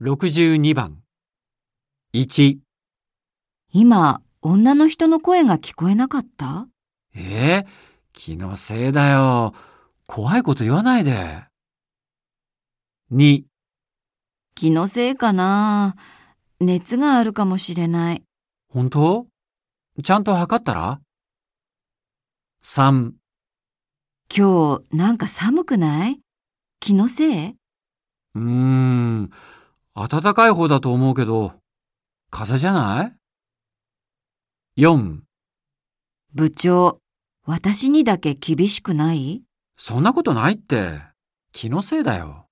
62番。1、今、女の人の声が聞こえなかった？え？ー、気のせいだよ。怖いこと言わないで。2、気のせいかな熱があるかもしれない。本当？ちゃんと測ったら ?3、今日なんか寒くない？気のせい？うーん、暖かい方だと思うけど、風邪じゃない ?4、部長、私にだけ厳しくない？そんなことないって。気のせいだよ。